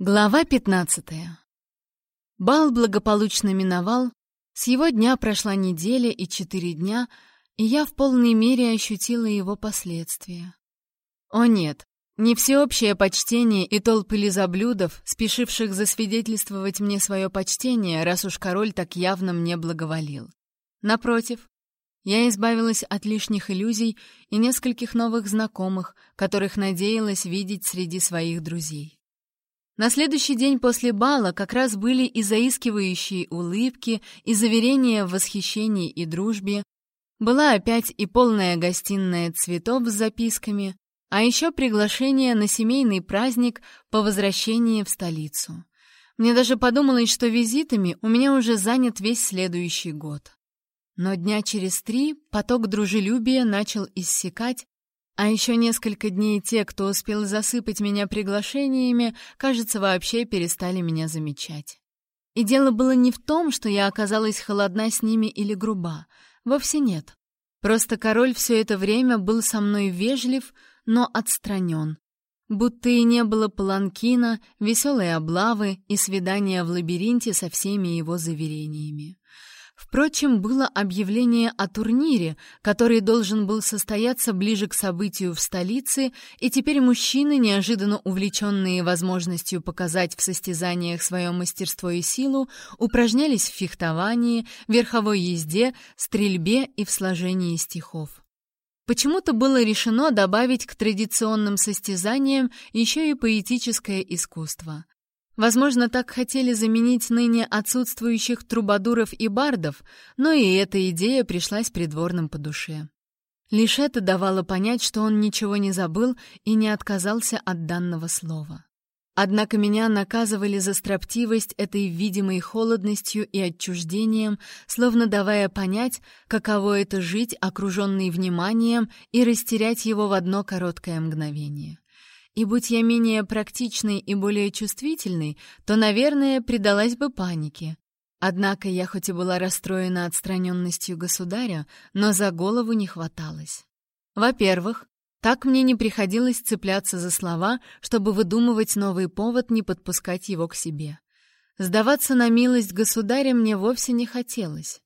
Глава 15. Бал благополучно миновал, с его дня прошла неделя и четыре дня, и я в полной мере ощутила его последствия. О нет, не всеобщее почтение и толпы лизоблюдов, спешивших засвидетельствовать мне свое почтение, раз уж король так явно мне благоволил. Напротив, я избавилась от лишних иллюзий и нескольких новых знакомых, которых надеялась видеть среди своих друзей. На следующий день после бала как раз были и заискивающие улыбки, и заверения в восхищении и дружбе. Была опять и полная гостиная цветов с записками, а еще приглашение на семейный праздник по возвращении в столицу. Мне даже подумалось, что визитами у меня уже занят весь следующий год. Но дня через три поток дружелюбия начал иссякать, а еще несколько дней те, кто успел засыпать меня приглашениями, кажется, вообще перестали меня замечать. И дело было не в том, что я оказалась холодна с ними или груба. Вовсе нет. Просто король все это время был со мной вежлив, но отстранен. Будто и не было паланкина, веселой облавы и свидания в лабиринте со всеми его заверениями. Впрочем, было объявление о турнире, который должен был состояться ближе к событию в столице, и теперь мужчины, неожиданно увлеченные возможностью показать в состязаниях свое мастерство и силу, упражнялись в фехтовании, верховой езде, стрельбе и в сложении стихов. Почему-то было решено добавить к традиционным состязаниям еще и поэтическое искусство. Возможно, так хотели заменить ныне отсутствующих трубадуров и бардов, но и эта идея пришлась придворным по душе. Лишь это давало понять, что он ничего не забыл и не отказался от данного слова. Однако меня наказывали за строптивость этой видимой холодностью и отчуждением, словно давая понять, каково это жить, окруженный вниманием, и растерять его в одно короткое мгновение. И будь я менее практичной и более чувствительной, то, наверное, предалась бы панике. Однако я хоть и была расстроена отстраненностью государя, но за голову не хваталось. Во-первых, так мне не приходилось цепляться за слова, чтобы выдумывать новый повод не подпускать его к себе. Сдаваться на милость государя мне вовсе не хотелось.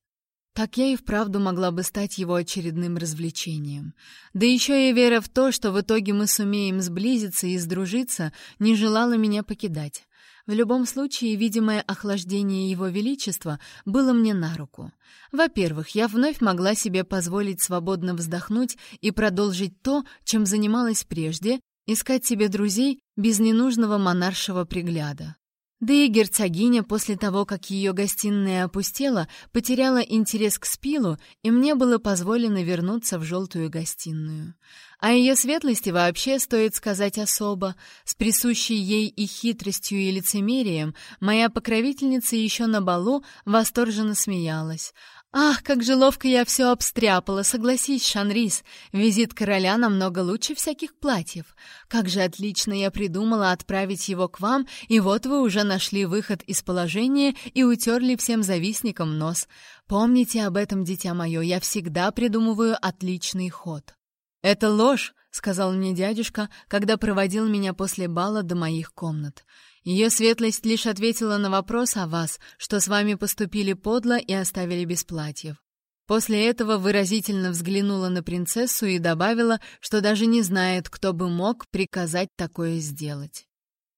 Так я и вправду могла бы стать его очередным развлечением. Да еще и вера в то, что в итоге мы сумеем сблизиться и сдружиться, не желала меня покидать. В любом случае, видимое охлаждение его величества было мне на руку. Во-первых, я вновь могла себе позволить свободно вздохнуть и продолжить то, чем занималась прежде, искать себе друзей без ненужного монаршего пригляда. Да и герцогиня после того, как ее гостиная опустела, потеряла интерес к спилу, и мне было позволено вернуться в желтую гостиную. А ее светлости вообще, стоит сказать особо, с присущей ей и хитростью, и лицемерием, моя покровительница еще на балу восторженно смеялась, «Ах, как же ловко я все обстряпала, согласись, Шанрис, визит короля намного лучше всяких платьев. Как же отлично я придумала отправить его к вам, и вот вы уже нашли выход из положения и утерли всем завистникам нос. Помните об этом, дитя мое, я всегда придумываю отличный ход». «Это ложь», — сказал мне дядюшка, когда проводил меня после бала до моих комнат. Ее светлость лишь ответила на вопрос о вас, что с вами поступили подло и оставили без платьев. После этого выразительно взглянула на принцессу и добавила, что даже не знает, кто бы мог приказать такое сделать.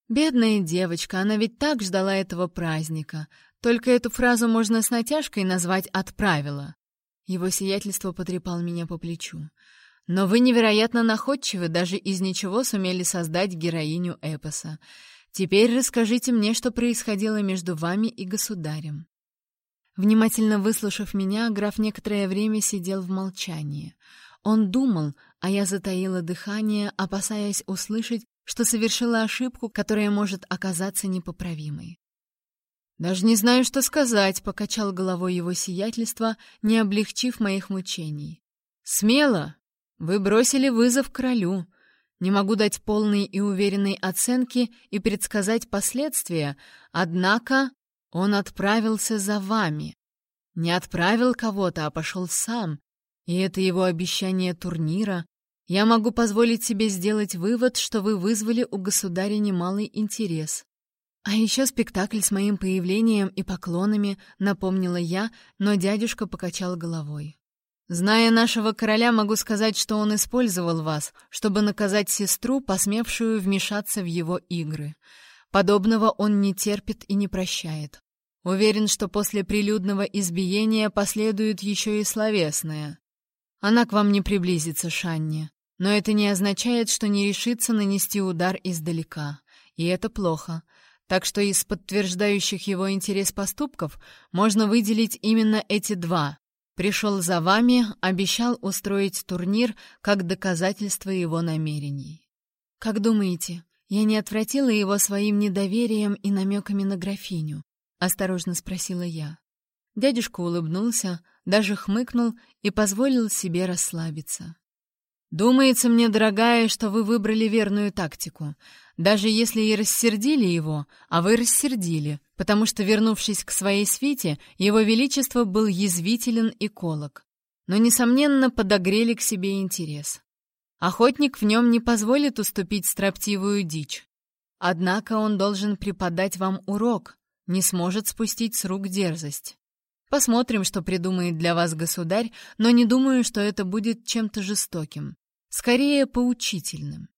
Бедная девочка, она ведь так ждала этого праздника. Только эту фразу можно с натяжкой назвать «отправила». Его сиятельство потрепал меня по плечу. «Но вы невероятно находчивы, даже из ничего сумели создать героиню эпоса. Теперь расскажите мне, что происходило между вами и государем». Внимательно выслушав меня, граф некоторое время сидел в молчании. Он думал, а я затаила дыхание, опасаясь услышать, что совершила ошибку, которая может оказаться непоправимой. «Даже не знаю, что сказать», — покачал головой его сиятельство, не облегчив моих мучений. «Смело! Вы бросили вызов королю. Не могу дать полной и уверенной оценки и предсказать последствия, однако он отправился за вами. Не отправил кого-то, а пошел сам. И это его обещание турнира. Я могу позволить себе сделать вывод, что вы вызвали у государя немалый интерес. «А еще спектакль с моим появлением и поклонами», — напомнила я, но дядюшка покачал головой. «Зная нашего короля, могу сказать, что он использовал вас, чтобы наказать сестру, посмевшую вмешаться в его игры. Подобного он не терпит и не прощает. Уверен, что после прилюдного избиения последует еще и словесное. Она к вам не приблизится, Шанни, но это не означает, что не решится нанести удар издалека. И это плохо. Так что из подтверждающих его интерес поступков можно выделить именно эти два. Пришел за вами, обещал устроить турнир как доказательство его намерений. Как думаете, я не отвратила его своим недоверием и намеками на графиню? Осторожно спросила я. Дядюшка улыбнулся, даже хмыкнул и позволил себе расслабиться. «Думается мне, дорогая, что вы выбрали верную тактику. Даже если и рассердили его, а вы рассердили, потому что, вернувшись к своей свите, его величество был язвителен и колок. Но, несомненно, подогрели к себе интерес. Охотник в нем не позволит уступить строптивую дичь. Однако он должен преподать вам урок, не сможет спустить с рук дерзость. Посмотрим, что придумает для вас государь, но не думаю, что это будет чем-то жестоким. Скорее, поучительным.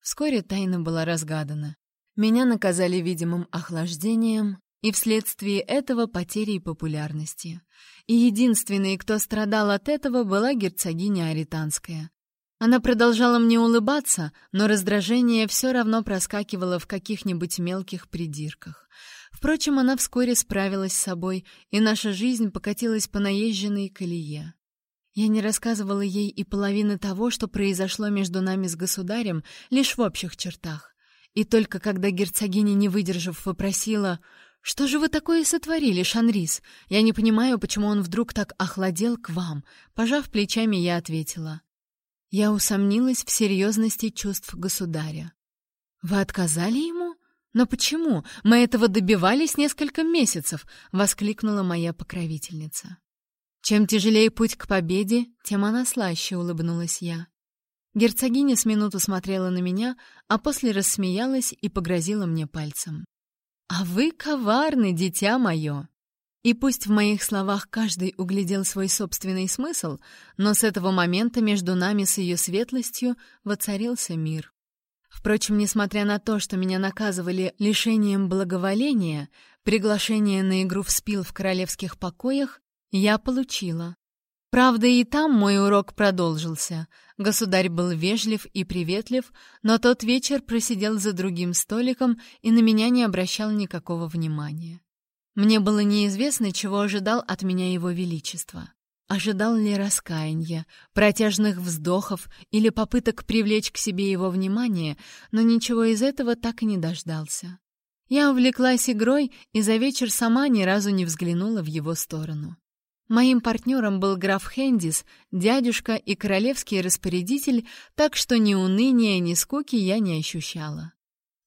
Вскоре тайна была разгадана. Меня наказали видимым охлаждением и вследствие этого потерей популярности. И единственной, кто страдал от этого, была герцогиня Аританская. Она продолжала мне улыбаться, но раздражение все равно проскакивало в каких-нибудь мелких придирках. Впрочем, она вскоре справилась с собой, и наша жизнь покатилась по наезженной колее. Я не рассказывала ей и половины того, что произошло между нами с государем, лишь в общих чертах. И только когда герцогиня, не выдержав, вопросила, «Что же вы такое сотворили, Шанрис? Я не понимаю, почему он вдруг так охладел к вам». Пожав плечами, я ответила, я усомнилась в серьезности чувств государя. «Вы отказали ему? Но почему? Мы этого добивались несколько месяцев!» — воскликнула моя покровительница. «Чем тяжелее путь к победе, тем она слаще», — улыбнулась я. Герцогиня с минуту смотрела на меня, а после рассмеялась и погрозила мне пальцем. «А вы коварны, дитя мое!» И пусть в моих словах каждый углядел свой собственный смысл, но с этого момента между нами с ее светлостью воцарился мир. Впрочем, несмотря на то, что меня наказывали лишением благоволения, приглашение на игру в спил в королевских покоях я получила. Правда, и там мой урок продолжился. Государь был вежлив и приветлив, но тот вечер просидел за другим столиком и на меня не обращал никакого внимания. Мне было неизвестно, чего ожидал от меня его величество. Ожидал ли раскаяния, протяжных вздохов или попыток привлечь к себе его внимание, но ничего из этого так и не дождался. Я увлеклась игрой и за вечер сама ни разу не взглянула в его сторону. Моим партнером был граф Хендис, дядюшка и королевский распорядитель, так что ни уныния, ни скуки я не ощущала.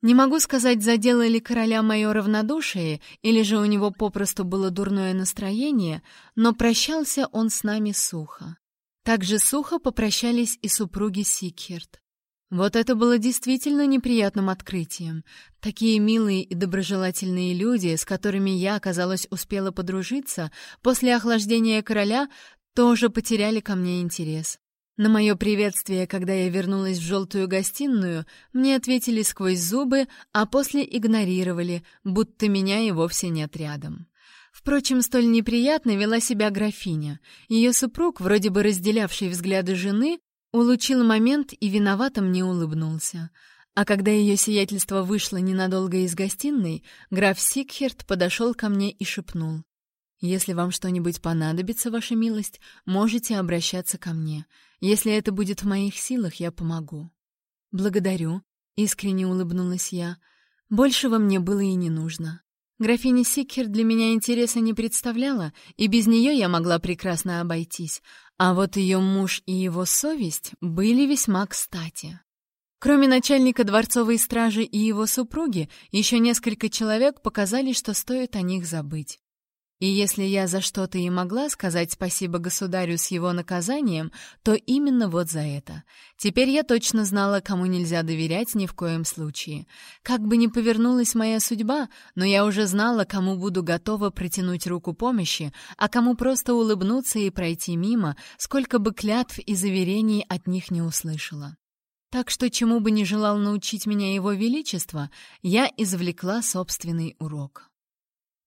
Не могу сказать, задело ли короля мое равнодушие, или же у него попросту было дурное настроение, но прощался он с нами сухо. Так же сухо попрощались и супруги Сикхерт. Вот это было действительно неприятным открытием. Такие милые и доброжелательные люди, с которыми я, казалось, успела подружиться, после охлаждения короля тоже потеряли ко мне интерес. На мое приветствие, когда я вернулась в желтую гостиную, мне ответили сквозь зубы, а после игнорировали, будто меня и вовсе нет рядом. Впрочем, столь неприятно вела себя графиня. Ее супруг, вроде бы разделявший взгляды жены, улучил момент и виновато мне улыбнулся. А когда ее сиятельство вышло ненадолго из гостиной, граф Сикхерт подошел ко мне и шепнул. «Если вам что-нибудь понадобится, ваша милость, можете обращаться ко мне. Если это будет в моих силах, я помогу. Благодарю, искренне улыбнулась я. Большего мне было и не нужно. Графиня Сикхер для меня интереса не представляла, и без нее я могла прекрасно обойтись, а вот ее муж и его совесть были весьма кстати. Кроме начальника дворцовой стражи и его супруги, еще несколько человек показали, что стоит о них забыть. И если я за что-то и могла сказать спасибо государю с его наказанием, то именно вот за это. Теперь я точно знала, кому нельзя доверять ни в коем случае. Как бы ни повернулась моя судьба, но я уже знала, кому буду готова протянуть руку помощи, а кому просто улыбнуться и пройти мимо, сколько бы клятв и заверений от них не услышала. Так что чему бы ни желал научить меня его величество, я извлекла собственный урок.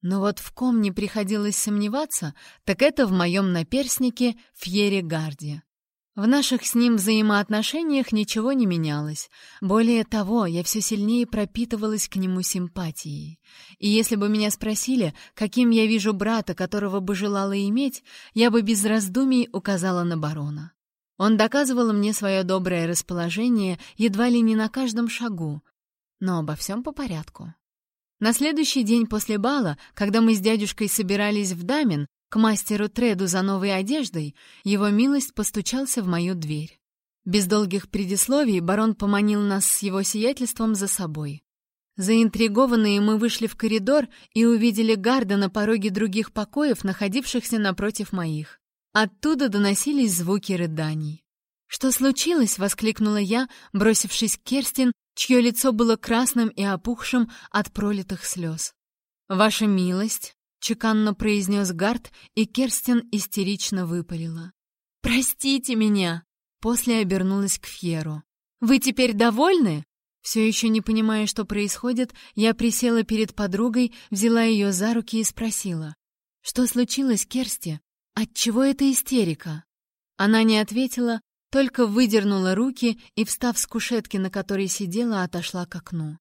Но вот в ком не приходилось сомневаться, так это в моем наперснике Фьере Гарди. В наших с ним взаимоотношениях ничего не менялось. Более того, я все сильнее пропитывалась к нему симпатией. И если бы меня спросили, каким я вижу брата, которого бы желала иметь, я бы без раздумий указала на барона. Он доказывал мне свое доброе расположение едва ли не на каждом шагу, но обо всем по порядку. На следующий день после бала, когда мы с дядюшкой собирались в Дамин, к мастеру Треду за новой одеждой, его милость постучался в мою дверь. Без долгих предисловий барон поманил нас с его сиятельством за собой. Заинтригованные мы вышли в коридор и увидели гарда на пороге других покоев, находившихся напротив моих. Оттуда доносились звуки рыданий. «Что случилось?» — воскликнула я, бросившись к Керстин чье лицо было красным и опухшим от пролитых слез. «Ваша милость», — чеканно произнес Гард, и Керстин истерично выпалила. «Простите меня!» После обернулась к Фьеру. «Вы теперь довольны?» Все еще не понимая, что происходит, я присела перед подругой, взяла ее за руки и спросила. «Что случилось, Керсти? Отчего эта истерика?» Она не ответила, только выдернула руки и, встав с кушетки, на которой сидела, отошла к окну.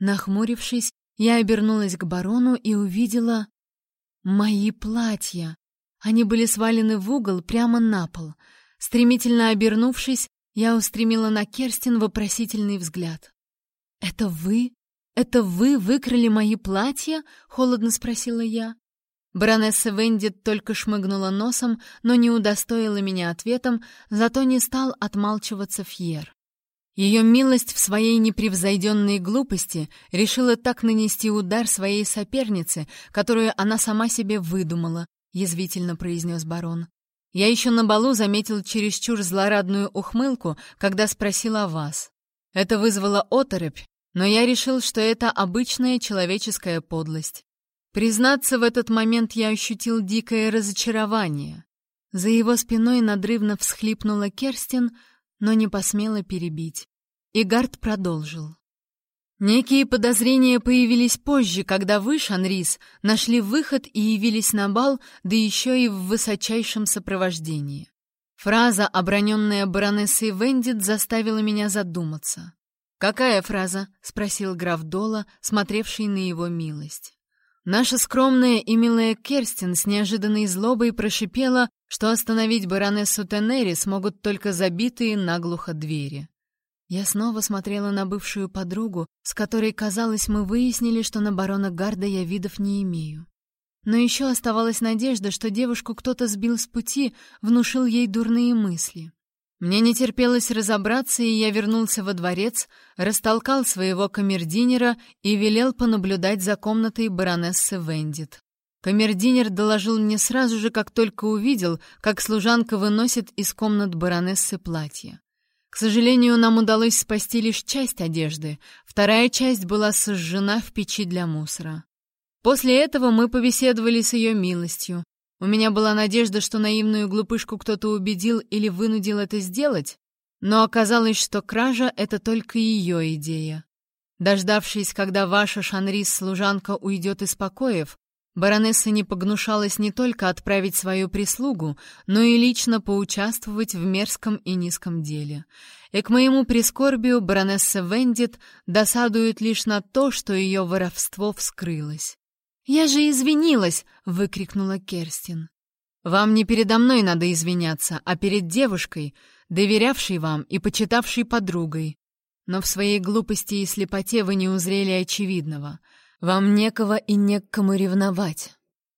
Нахмурившись, я обернулась к барону и увидела... Мои платья. Они были свалены в угол прямо на пол. Стремительно обернувшись, я устремила на Керстин вопросительный взгляд. «Это вы? Это вы выкрали мои платья?» — холодно спросила я. Баронесса Венди только шмыгнула носом, но не удостоила меня ответом, зато не стал отмалчиваться Фьер. Ее милость в своей непревзойденной глупости решила так нанести удар своей сопернице, которую она сама себе выдумала, — язвительно произнес барон. Я еще на балу заметил чересчур злорадную ухмылку, когда спросил о вас. Это вызвало оторопь, но я решил, что это обычная человеческая подлость. Признаться, в этот момент я ощутил дикое разочарование. За его спиной надрывно всхлипнула Керстин, но не посмела перебить. И Гард продолжил. Некие подозрения появились позже, когда вы, Шанрис, нашли выход и явились на бал, да еще и в высочайшем сопровождении. Фраза, оброненная баронессой Вендит, заставила меня задуматься. «Какая фраза?» — спросил граф Дола, смотревший на его милость. Наша скромная и милая Керстин с неожиданной злобой прошипела, что остановить баронессу Тенери смогут только забитые наглухо двери. Я снова смотрела на бывшую подругу, с которой, казалось, мы выяснили, что на барона Гарда я видов не имею. Но еще оставалась надежда, что девушку кто-то сбил с пути, внушил ей дурные мысли. Мне не терпелось разобраться, и я вернулся во дворец, растолкал своего камердинера и велел понаблюдать за комнатой баронессы Вендит. Камердинер доложил мне сразу же, как только увидел, как служанка выносит из комнат баронессы платье. К сожалению, нам удалось спасти лишь часть одежды, вторая часть была сожжена в печи для мусора. После этого мы побеседовали с ее милостью, у меня была надежда, что наивную глупышку кто-то убедил или вынудил это сделать, но оказалось, что кража — это только ее идея. Дождавшись, когда ваша Шанрис-служанка уйдет из покоев, баронесса не погнушалась не только отправить свою прислугу, но и лично поучаствовать в мерзком и низком деле. И к моему прискорбию баронесса Вендит досадует лишь на то, что ее воровство вскрылось. «Я же извинилась!» — выкрикнула Керстин. «Вам не передо мной надо извиняться, а перед девушкой, доверявшей вам и почитавшей подругой. Но в своей глупости и слепоте вы не узрели очевидного. Вам некого и не к кому ревновать.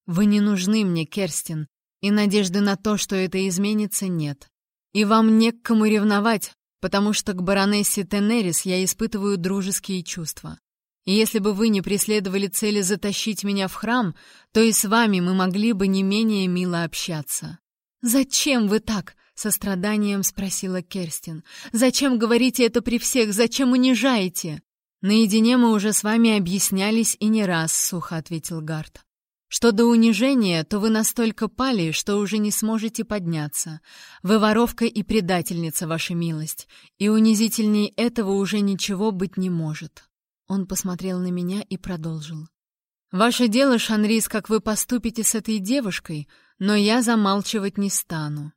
Вы не нужны мне, Керстин, и надежды на то, что это изменится, нет. И вам не к кому ревновать, потому что к баронессе Тенерис я испытываю дружеские чувства. Если бы вы не преследовали цели затащить меня в храм, то и с вами мы могли бы не менее мило общаться. Зачем вы так? со страданием спросила Керстин. Зачем говорите это при всех? Зачем унижаете? Наедине мы уже с вами объяснялись и не раз, сухо ответил Гарт. Что до унижения, то вы настолько пали, что уже не сможете подняться. Вы воровка и предательница, ваша милость, и унизительней этого уже ничего быть не может. Он посмотрел на меня и продолжил. Ваше дело, Шанрис, как вы поступите с этой девушкой, но я замалчивать не стану.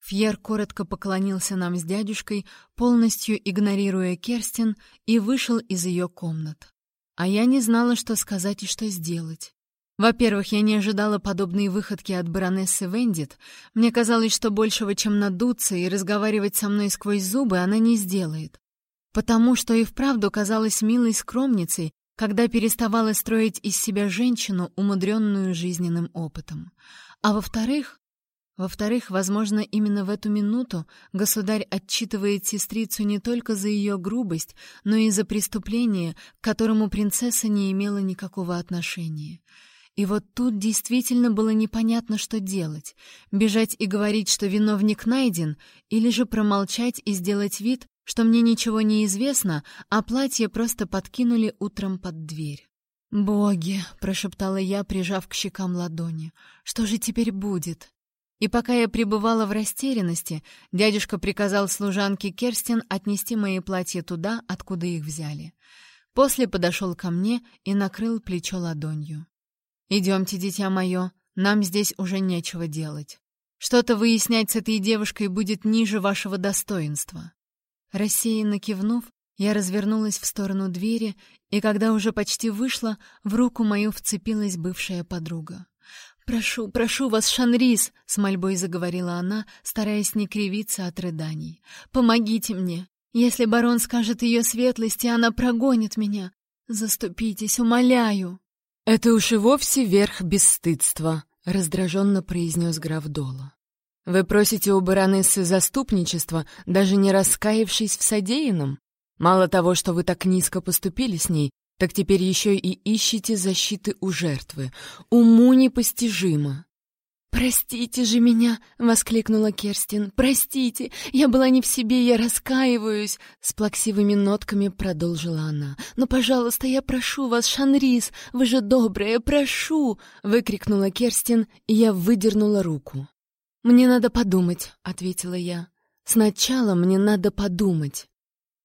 Фьер коротко поклонился нам с дядюшкой, полностью игнорируя Керстин, и вышел из ее комнат. А я не знала, что сказать и что сделать. Во-первых, я не ожидала подобные выходки от баронессы Вендит. Мне казалось, что большего, чем надуться и разговаривать со мной сквозь зубы, она не сделает. Потому что и вправду казалась милой скромницей, когда переставала строить из себя женщину, умудренную жизненным опытом. А во-вторых, во-вторых, возможно, именно в эту минуту государь отчитывает сестрицу не только за ее грубость, но и за преступление, к которому принцесса не имела никакого отношения. И вот тут действительно было непонятно, что делать — бежать и говорить, что виновник найден, или же промолчать и сделать вид, что мне ничего не известно, а платье просто подкинули утром под дверь. «Боги!» — прошептала я, прижав к щекам ладони. «Что же теперь будет?» И пока я пребывала в растерянности, дядюшка приказал служанке Керстин отнести мои платья туда, откуда их взяли. После подошел ко мне и накрыл плечо ладонью. «Идемте, дитя мое, нам здесь уже нечего делать. Что-то выяснять с этой девушкой будет ниже вашего достоинства». Рассеянно кивнув, я развернулась в сторону двери, и когда уже почти вышла, в руку мою вцепилась бывшая подруга. «Прошу, прошу вас, Шанрис!» — с мольбой заговорила она, стараясь не кривиться от рыданий. «Помогите мне! Если барон скажет ее светлости, она прогонит меня! Заступитесь, умоляю!» «Это уж и вовсе верх бесстыдства», — раздраженно произнес граф Дола. «Вы просите у баронессы заступничества, даже не раскаявшись в содеянном? Мало того, что вы так низко поступили с ней, так теперь еще и ищете защиты у жертвы. Уму непостижимо. «Простите же меня!» — воскликнула Керстин. «Простите! Я была не в себе, я раскаиваюсь!» С плаксивыми нотками продолжила она. «Но, пожалуйста, я прошу вас, Шанрис, вы же добрая, прошу!» — выкрикнула Керстин, и я выдернула руку. «Мне надо подумать», — ответила я. «Сначала мне надо подумать».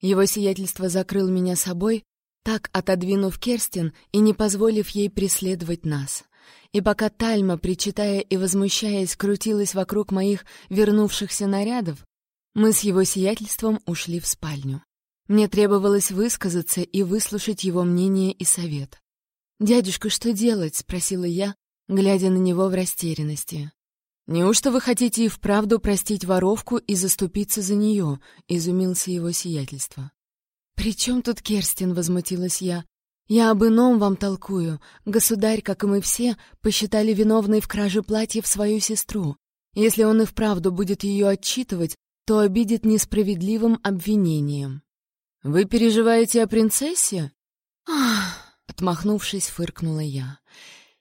Его сиятельство закрыл меня собой, так отодвинув Керстин и не позволив ей преследовать нас. И пока Тальма, причитая и возмущаясь, крутилась вокруг моих вернувшихся нарядов, мы с его сиятельством ушли в спальню. Мне требовалось высказаться и выслушать его мнение и совет. «Дядюшка, что делать?» — спросила я, глядя на него в растерянности. «Неужто вы хотите и вправду простить воровку и заступиться за нее?» — изумился его сиятельство. «При чем тут Керстин?» — возмутилась я. «Я об ином вам толкую. Государь, как и мы все, посчитали виновной в краже платьев свою сестру. Если он и вправду будет ее отчитывать, то обидит несправедливым обвинением». «Вы переживаете о принцессе?» «Ах!» — отмахнувшись, фыркнула я.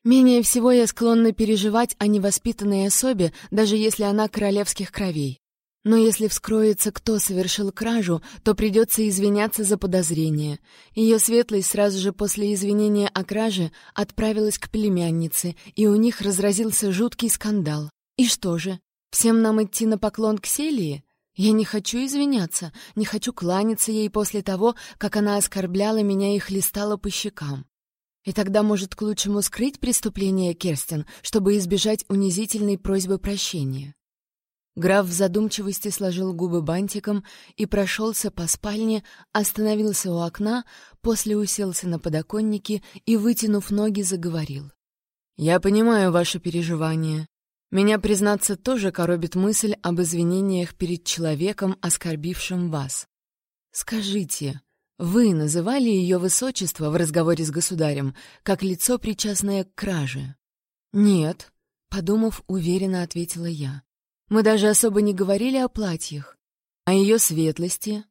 «Менее всего я склонна переживать о невоспитанной особе, даже если она королевских кровей. Но если вскроется, кто совершил кражу, то придется извиняться за подозрение. Ее светлость сразу же после извинения о краже отправилась к племяннице, и у них разразился жуткий скандал. И что же, всем нам идти на поклон к Селии? Я не хочу извиняться, не хочу кланяться ей после того, как она оскорбляла меня и хлестала по щекам. И тогда, может, к лучшему скрыть преступление Керстин, чтобы избежать унизительной просьбы прощения. Граф в задумчивости сложил губы бантиком и прошелся по спальне, остановился у окна, после уселся на подоконнике и, вытянув ноги, заговорил. «Я понимаю ваши переживания. Меня, признаться, тоже коробит мысль об извинениях перед человеком, оскорбившим вас. Скажите, вы называли ее высочество в разговоре с государем как лицо, причастное к краже?» «Нет», — подумав, уверенно ответила я. Мы даже особо не говорили о платьях. О ее светлости?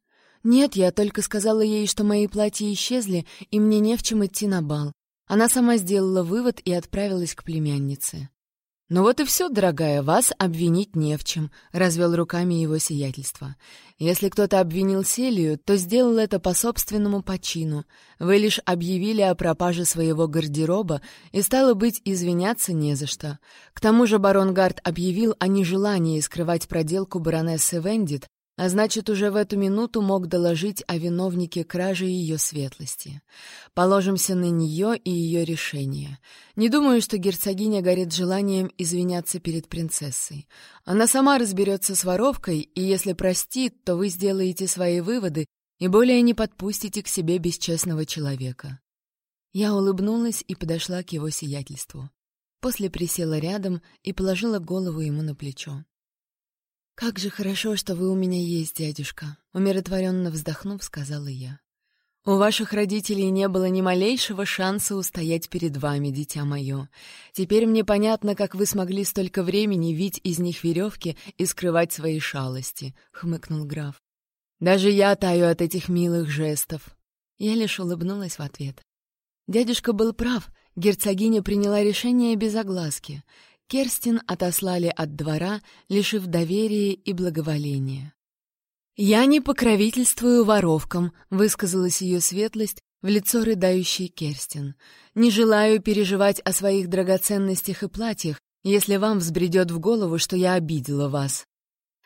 «Нет, я только сказала ей, что мои платья исчезли, и мне не в чем идти на бал. Она сама сделала вывод и отправилась к племяннице. «Ну вот и все, дорогая, вас обвинить не в чем», — развел руками его сиятельство. «Если кто-то обвинил Селию, то сделал это по собственному почину. Вы лишь объявили о пропаже своего гардероба, и, стало быть, извиняться не за что. К тому же барон Гард объявил о нежелании скрывать проделку баронессы Вендит, а значит, уже в эту минуту мог доложить о виновнике кражи ее светлости. Положимся на нее и ее решение. Не думаю, что герцогиня горит желанием извиняться перед принцессой. Она сама разберется с воровкой, и если простит, то вы сделаете свои выводы и более не подпустите к себе бесчестного человека. Я улыбнулась и подошла к его сиятельству. После присела рядом и положила голову ему на плечо. «Как же хорошо, что вы у меня есть, дядюшка», — умиротворенно вздохнув, сказала я. «У ваших родителей не было ни малейшего шанса устоять перед вами, дитя мое. Теперь мне понятно, как вы смогли столько времени вить из них веревки и скрывать свои шалости», — хмыкнул граф. «Даже я таю от этих милых жестов». Я лишь улыбнулась в ответ. Дядюшка был прав, герцогиня приняла решение без огласки. Керстин отослали от двора, лишив доверия и благоволения. «Я не покровительствую воровкам», — высказалась ее светлость в лицо рыдающей Керстин. «Не желаю переживать о своих драгоценностях и платьях, если вам взбредет в голову, что я обидела вас».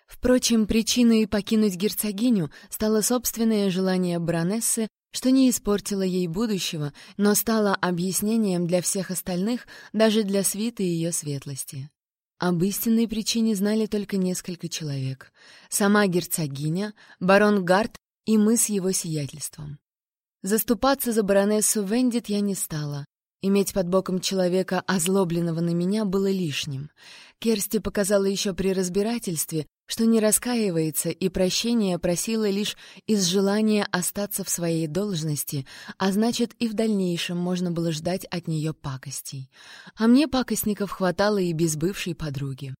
Впрочем, причиной покинуть герцогиню стало собственное желание баронессы что не испортило ей будущего, но стало объяснением для всех остальных, даже для свиты ее светлости. Об истинной причине знали только несколько человек. Сама герцогиня, барон Гарт и мы с его сиятельством. Заступаться за баронессу Вендит я не стала. Иметь под боком человека, озлобленного на меня, было лишним. Керсти показала еще при разбирательстве, что не раскаивается и прощения просила лишь из желания остаться в своей должности, а значит, и в дальнейшем можно было ждать от нее пакостей. А мне пакостников хватало и без бывшей подруги.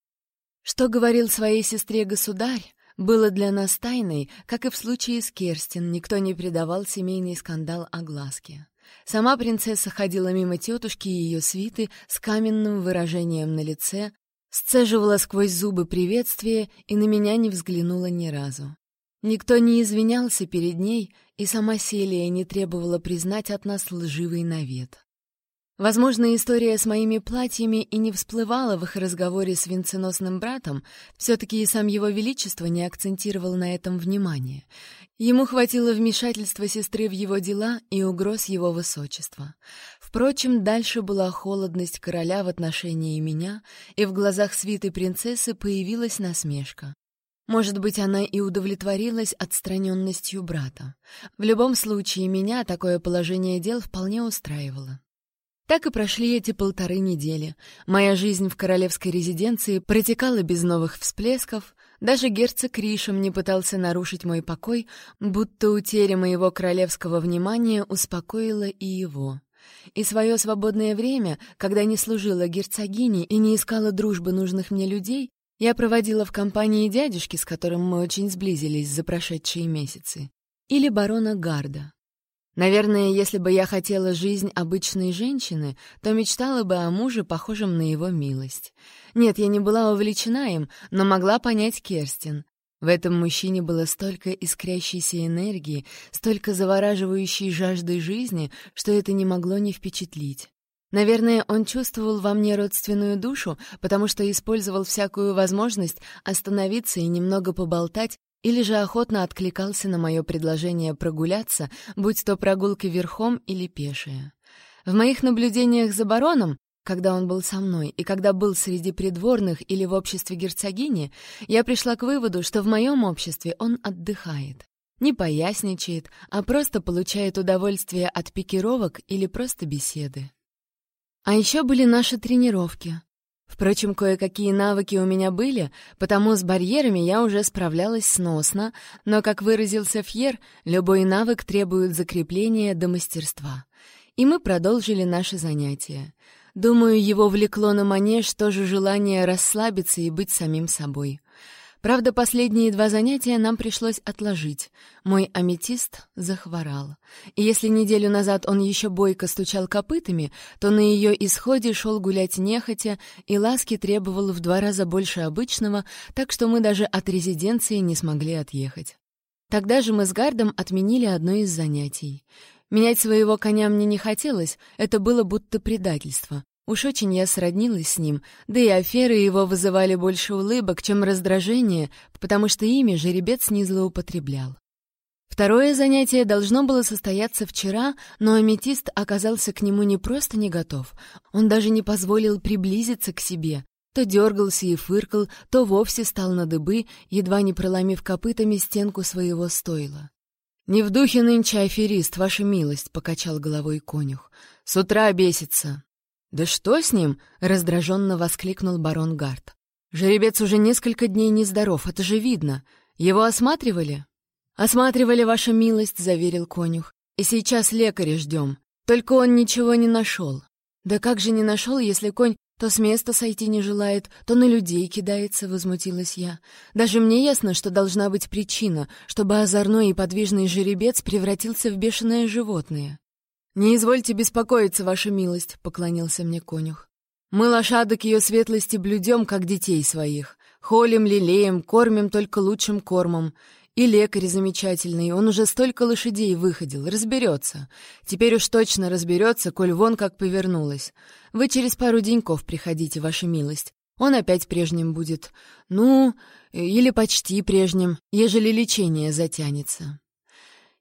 Что говорил своей сестре государь, было для нас тайной, как и в случае с Керстин, никто не придавал семейный скандал огласке. Сама принцесса ходила мимо тетушки и ее свиты с каменным выражением на лице, сцеживала сквозь зубы приветствие и на меня не взглянула ни разу. Никто не извинялся перед ней, и сама Селия не требовала признать от нас лживый навет. Возможно, история с моими платьями и не всплывала в их разговоре с венценосным братом, все-таки и сам его величество не акцентировал на этом внимание. Ему хватило вмешательства сестры в его дела и угроз его высочества. Впрочем, дальше была холодность короля в отношении меня, и в глазах свиты принцессы появилась насмешка. Может быть, она и удовлетворилась отстраненностью брата. В любом случае, меня такое положение дел вполне устраивало. Так и прошли эти полторы недели. Моя жизнь в королевской резиденции протекала без новых всплесков, даже герцог Ришем не пытался нарушить мой покой, будто утеря моего королевского внимания успокоила и его. И свое свободное время, когда не служила герцогине и не искала дружбы нужных мне людей, я проводила в компании дядюшки, с которым мы очень сблизились за прошедшие месяцы, или барона Гарда. Наверное, если бы я хотела жизнь обычной женщины, то мечтала бы о муже, похожем на его милость. Нет, я не была увлечена им, но могла понять Керстин. В этом мужчине было столько искрящейся энергии, столько завораживающей жажды жизни, что это не могло не впечатлить. Наверное, он чувствовал во мне родственную душу, потому что использовал всякую возможность остановиться и немного поболтать, или же охотно откликался на мое предложение прогуляться, будь то прогулка верхом или пешая. В моих наблюдениях за бароном, когда он был со мной и когда был среди придворных или в обществе герцогини, я пришла к выводу, что в моем обществе он отдыхает. Не поясничает, а просто получает удовольствие от пикировок или просто беседы. А еще были наши тренировки. Впрочем, кое-какие навыки у меня были, потому с барьерами я уже справлялась сносно, но, как выразился Фьер, любой навык требует закрепления до мастерства. И мы продолжили наши занятия. Думаю, его влекло на манеж тоже желание расслабиться и быть самим собой. Правда, последние два занятия нам пришлось отложить. Мой аметист захворал. И если неделю назад он еще бойко стучал копытами, то на ее исходе шел гулять нехотя и ласки требовал в два раза больше обычного, так что мы даже от резиденции не смогли отъехать. Тогда же мы с Гардом отменили одно из занятий. Менять своего коня мне не хотелось, это было будто предательство. Уж очень я сроднилась с ним, да и аферы его вызывали больше улыбок, чем раздражение, потому что ими жеребец не злоупотреблял. Второе занятие должно было состояться вчера, но аметист оказался к нему не просто не готов, он даже не позволил приблизиться к себе. То дергался и фыркал, то вовсе стал на дыбы, едва не проломив копытами стенку своего стойла. «Не в духе нынче аферист, ваша милость», — покачал головой конюх. «С утра бесится». «Да что с ним?» — раздраженно воскликнул барон Гарт. «Жеребец уже несколько дней нездоров, это же видно. Его осматривали?» «Осматривали, ваша милость», — заверил конюх. «И сейчас лекаря ждем. Только он ничего не нашел». «Да как же не нашел, если конь то с места сойти не желает, то на людей кидается», — возмутилась я. «Даже мне ясно, что должна быть причина, чтобы озорной и подвижный жеребец превратился в бешеное животное». «Не извольте беспокоиться, ваша милость», — поклонился мне конюх. «Мы лошадок ее светлости блюдем, как детей своих. Холим, лелеем, кормим только лучшим кормом. И лекарь замечательный, он уже столько лошадей выходил, разберется. Теперь уж точно разберется, коль вон как повернулась. Вы через пару деньков приходите, ваша милость. Он опять прежним будет. Ну, или почти прежним, ежели лечение затянется.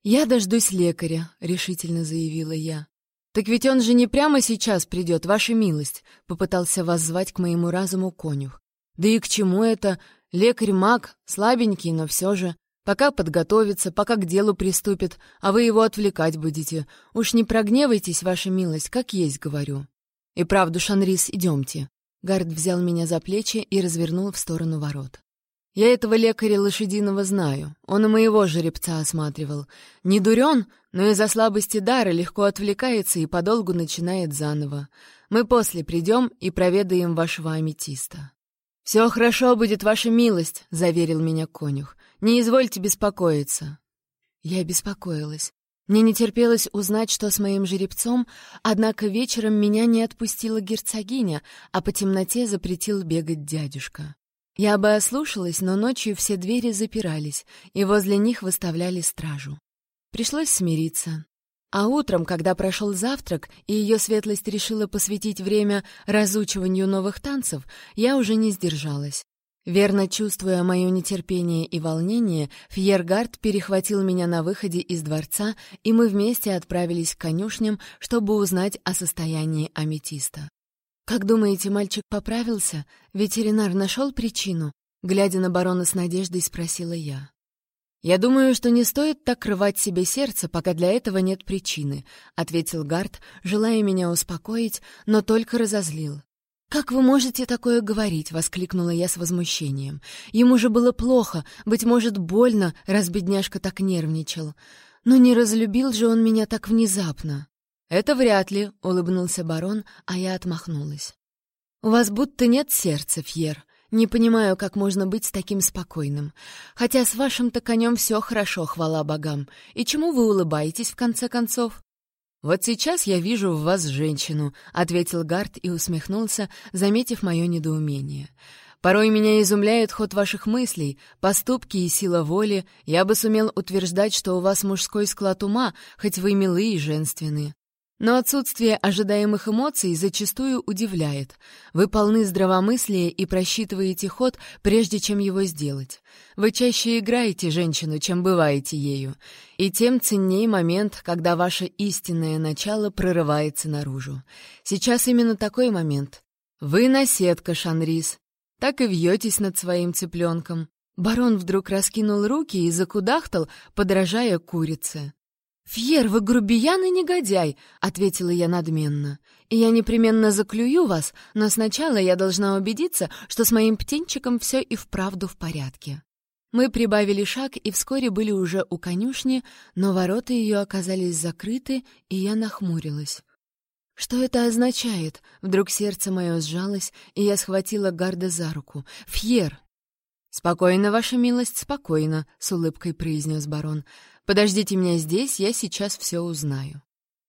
«Я дождусь лекаря», — решительно заявила я. «Так ведь он же не прямо сейчас придет, ваша милость», — попытался воззвать к моему разуму конюх. «Да и к чему это? Лекарь-маг, слабенький, но все же. Пока подготовится, пока к делу приступит, а вы его отвлекать будете. Уж не прогневайтесь, ваша милость, как есть говорю». «И правду, Шанрис, идемте». Гард взял меня за плечи и развернул в сторону ворот. Я этого лекаря лошадиного знаю. Он и моего жеребца осматривал. Не дурен, но из-за слабости дара легко отвлекается и подолгу начинает заново. Мы после придем и проведаем вашего аметиста». «Все хорошо будет, ваша милость», — заверил меня конюх. «Не извольте беспокоиться». Я беспокоилась. Мне не терпелось узнать, что с моим жеребцом, однако вечером меня не отпустила герцогиня, а по темноте запретил бегать дядюшка. Я бы ослушалась, но ночью все двери запирались, и возле них выставляли стражу. Пришлось смириться. А утром, когда прошел завтрак, и ее светлость решила посвятить время разучиванию новых танцев, я уже не сдержалась. Верно чувствуя мое нетерпение и волнение, Фьергард перехватил меня на выходе из дворца, и мы вместе отправились к конюшням, чтобы узнать о состоянии аметиста. «Как думаете, мальчик поправился? Ветеринар нашел причину?» Глядя на барона с надеждой, спросила я. «Я думаю, что не стоит так рвать себе сердце, пока для этого нет причины», — ответил Гард, желая меня успокоить, но только разозлил. «Как вы можете такое говорить?» — воскликнула я с возмущением. «Ему же было плохо, быть может, больно, раз бедняжка так нервничал. Но не разлюбил же он меня так внезапно». «Это вряд ли», — улыбнулся барон, а я отмахнулась. «У вас будто нет сердца, Фьер. Не понимаю, как можно быть таким спокойным. Хотя с вашим-то конем все хорошо, хвала богам. И чему вы улыбаетесь, в конце концов?» «Вот сейчас я вижу в вас женщину», — ответил Гард и усмехнулся, заметив мое недоумение. «Порой меня изумляет ход ваших мыслей, поступки и сила воли. Я бы сумел утверждать, что у вас мужской склад ума, хоть вы милые и женственные. Но отсутствие ожидаемых эмоций зачастую удивляет. Вы полны здравомыслия и просчитываете ход, прежде чем его сделать. Вы чаще играете женщину, чем бываете ею. И тем ценней момент, когда ваше истинное начало прорывается наружу. Сейчас именно такой момент. Вы наседка, Шанрис. Так и вьетесь над своим цыпленком. Барон вдруг раскинул руки и закудахтал, подражая курице. «Фьер, вы грубиян и негодяй!» — ответила я надменно. «И я непременно заклюю вас, но сначала я должна убедиться, что с моим птенчиком все и вправду в порядке». Мы прибавили шаг и вскоре были уже у конюшни, но ворота ее оказались закрыты, и я нахмурилась. «Что это означает?» Вдруг сердце мое сжалось, и я схватила Гарда за руку. «Фьер!» «Спокойно, ваша милость, спокойно», — с улыбкой произнес барон. «Подождите меня здесь, я сейчас все узнаю».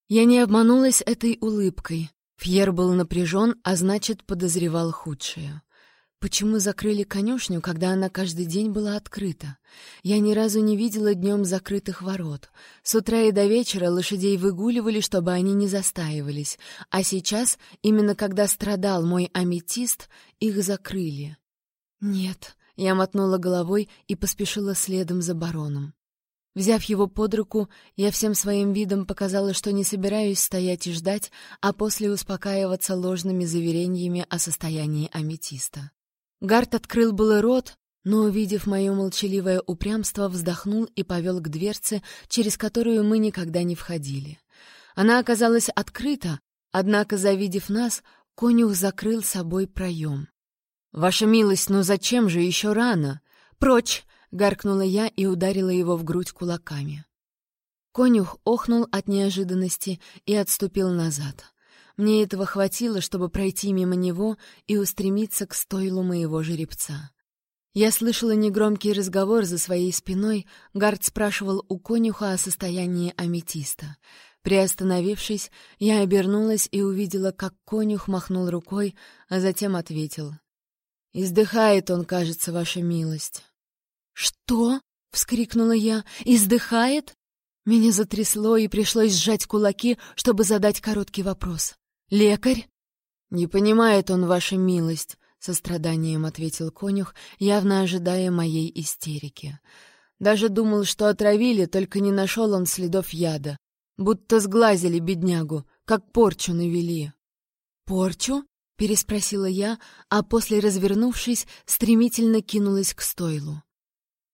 Я не обманулась этой улыбкой. Фьер был напряжен, а значит, подозревал худшее. Почему закрыли конюшню, когда она каждый день была открыта? Я ни разу не видела днем закрытых ворот. С утра и до вечера лошадей выгуливали, чтобы они не застаивались, а сейчас, именно когда страдал мой аметист, их закрыли. Нет, я мотнула головой и поспешила следом за бароном. Взяв его под руку, я всем своим видом показала, что не собираюсь стоять и ждать, а после успокаиваться ложными заверениями о состоянии аметиста. Гарт открыл было рот, но, увидев мое молчаливое упрямство, вздохнул и повел к дверце, через которую мы никогда не входили. Она оказалась открыта, однако, завидев нас, конюх закрыл собой проем. «Ваша милость, ну зачем же еще рано? Прочь!» — гаркнула я и ударила его в грудь кулаками. Конюх охнул от неожиданности и отступил назад. Мне этого хватило, чтобы пройти мимо него и устремиться к стойлу моего жеребца. Я слышала негромкий разговор за своей спиной, Гард спрашивал у конюха о состоянии аметиста. Приостановившись, я обернулась и увидела, как конюх махнул рукой, а затем ответил. «Издыхает он, кажется, ваша милость». «Что?» — вскрикнула я. «Издыхает?» Меня затрясло, и пришлось сжать кулаки, чтобы задать короткий вопрос. «Лекарь?» «Не понимает он, ваша милость», — со страданием ответил конюх, явно ожидая моей истерики. Даже думал, что отравили, только не нашел он следов яда. Будто сглазили беднягу, как порчу навели. «Порчу?» — переспросила я, а после, развернувшись, стремительно кинулась к стойлу.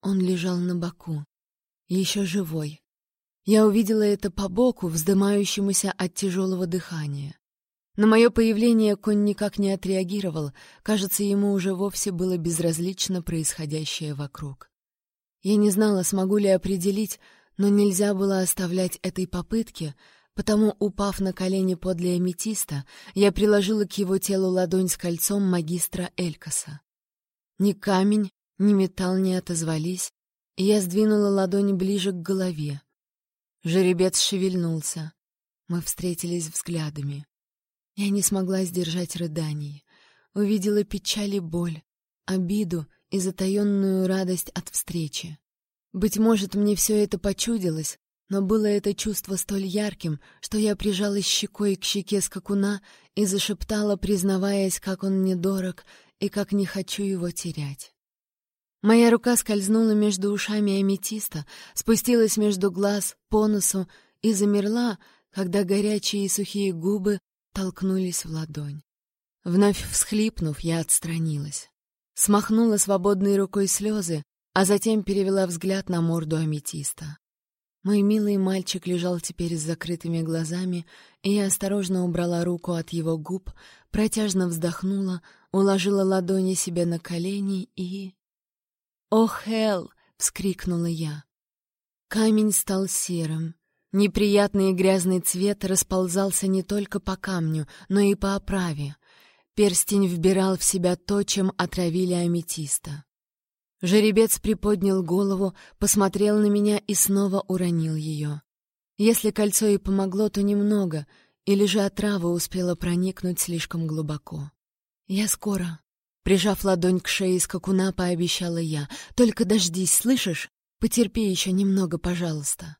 Он лежал на боку, еще живой. Я увидела это по боку, вздымающемуся от тяжелого дыхания. На мое появление конь никак не отреагировал, кажется, ему уже вовсе было безразлично происходящее вокруг. Я не знала, смогу ли определить, но нельзя было оставлять этой попытки, потому, упав на колени подле аметиста, я приложила к его телу ладонь с кольцом магистра Элькаса. Ни камень, ни металл не отозвались, и я сдвинула ладонь ближе к голове. Жеребец шевельнулся. Мы встретились взглядами. Я не смогла сдержать рыданий. Увидела печаль и боль, обиду и затаенную радость от встречи. Быть может, мне все это почудилось, но было это чувство столь ярким, что я прижалась щекой к щеке скакуна и зашептала, признаваясь, как он мне дорог и как не хочу его терять. Моя рука скользнула между ушами аметиста, спустилась между глаз, по носу и замерла, когда горячие и сухие губы толкнулись в ладонь. Вновь всхлипнув, я отстранилась. Смахнула свободной рукой слезы, а затем перевела взгляд на морду аметиста. Мой милый мальчик лежал теперь с закрытыми глазами, и я осторожно убрала руку от его губ, протяжно вздохнула, уложила ладони себе на колени и... «О, Хелл!» — вскрикнула я. Камень стал серым, Неприятный грязный цвет расползался не только по камню, но и по оправе. Перстень вбирал в себя то, чем отравили аметиста. Жеребец приподнял голову, посмотрел на меня и снова уронил ее. Если кольцо и помогло, то немного, или же отрава успела проникнуть слишком глубоко. «Я скоро», — прижав ладонь к шее скакуна, пообещала я. «Только дождись, слышишь? Потерпи еще немного, пожалуйста»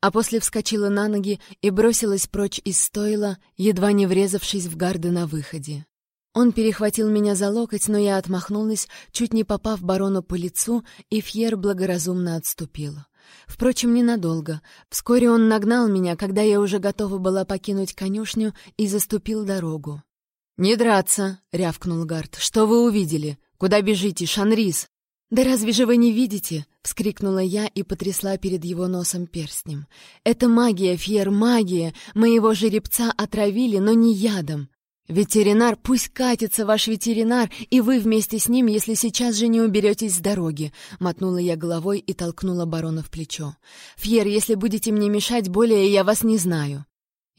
а после вскочила на ноги и бросилась прочь из стойла, едва не врезавшись в гарды на выходе. Он перехватил меня за локоть, но я отмахнулась, чуть не попав барону по лицу, и Фьер благоразумно отступил. Впрочем, ненадолго. Вскоре он нагнал меня, когда я уже готова была покинуть конюшню, и заступил дорогу. «Не драться!» — рявкнул Гард. «Что вы увидели? Куда бежите, Шанрис?» «Да разве же вы не видите?» — вскрикнула я и потрясла перед его носом перстнем. «Это магия, Фьер, магия! Моего жеребца отравили, но не ядом!» «Ветеринар, пусть катится ваш ветеринар, и вы вместе с ним, если сейчас же не уберетесь с дороги!» Мотнула я головой и толкнула барона в плечо. «Фьер, если будете мне мешать, более я вас не знаю!»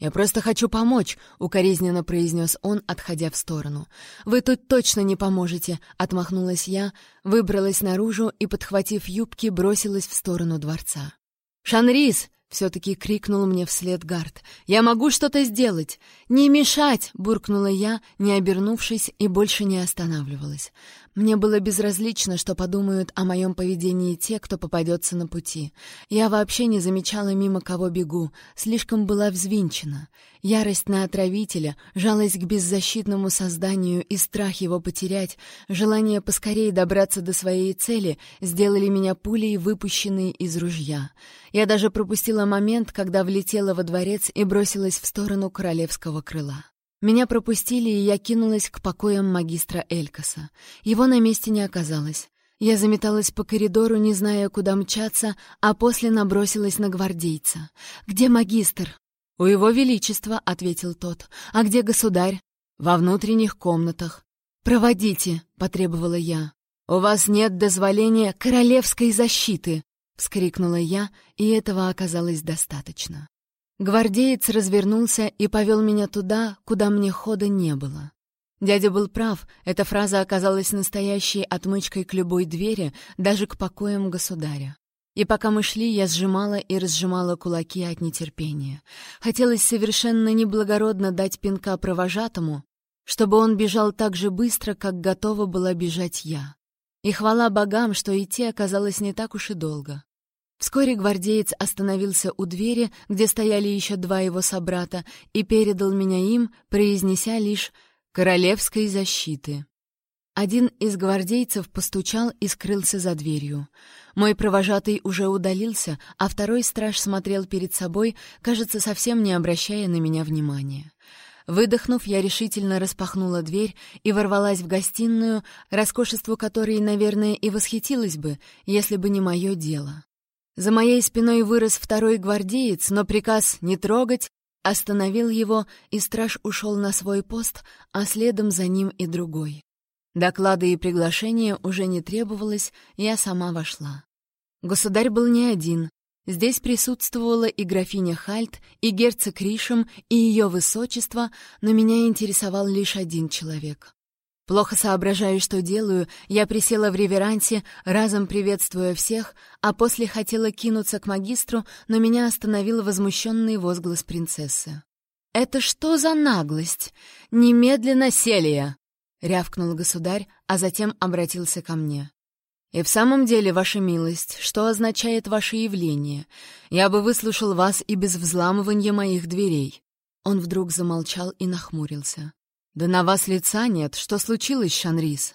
«Я просто хочу помочь», — укоризненно произнес он, отходя в сторону. «Вы тут точно не поможете», — отмахнулась я, выбралась наружу и, подхватив юбки, бросилась в сторону дворца. «Шанрис!» — все-таки крикнул мне вслед Гард. «Я могу что-то сделать!» «Не мешать!» — буркнула я, не обернувшись и больше не останавливалась. Мне было безразлично, что подумают о моем поведении те, кто попадется на пути. Я вообще не замечала, мимо кого бегу, слишком была взвинчена. Ярость на отравителя, жалость к беззащитному созданию и страх его потерять, желание поскорее добраться до своей цели сделали меня пулей, выпущенной из ружья. Я даже пропустила момент, когда влетела во дворец и бросилась в сторону королевского крыла. Меня пропустили, и я кинулась к покоям магистра Элькаса. Его на месте не оказалось. Я заметалась по коридору, не зная, куда мчаться, а после набросилась на гвардейца. «Где магистр?» «У его величества», — ответил тот. «А где государь?» «Во внутренних комнатах». «Проводите», — потребовала я. «У вас нет дозволения королевской защиты», — вскрикнула я, и этого оказалось достаточно. Гвардеец развернулся и повел меня туда, куда мне хода не было. Дядя был прав, эта фраза оказалась настоящей отмычкой к любой двери, даже к покоям государя. И пока мы шли, я сжимала и разжимала кулаки от нетерпения. Хотелось совершенно неблагородно дать пинка провожатому, чтобы он бежал так же быстро, как готова была бежать я. И хвала богам, что идти оказалось не так уж и долго. Вскоре гвардеец остановился у двери, где стояли еще два его собрата, и передал меня им, произнеся лишь «королевской защиты». Один из гвардейцев постучал и скрылся за дверью. Мой провожатый уже удалился, а второй страж смотрел перед собой, кажется, совсем не обращая на меня внимания. Выдохнув, я решительно распахнула дверь и ворвалась в гостиную, роскошеству которой, наверное, и восхитилась бы, если бы не мое дело. За моей спиной вырос второй гвардеец, но приказ «не трогать» остановил его, и страж ушел на свой пост, а следом за ним и другой. Доклады и приглашения уже не требовалось, я сама вошла. Государь был не один. Здесь присутствовала и графиня Хальт, и герцог Ришем, и ее высочество, но меня интересовал лишь один человек. Плохо соображая, что делаю, я присела в реверансе, разом приветствуя всех, а после хотела кинуться к магистру, но меня остановил возмущенный возглас принцессы. «Это что за наглость? Немедленно Селия!» — рявкнул государь, а затем обратился ко мне. «И в самом деле, ваша милость, что означает ваше явление? Я бы выслушал вас и без взламывания моих дверей». Он вдруг замолчал и нахмурился. «Да на вас лица нет. Что случилось, Шанрис?»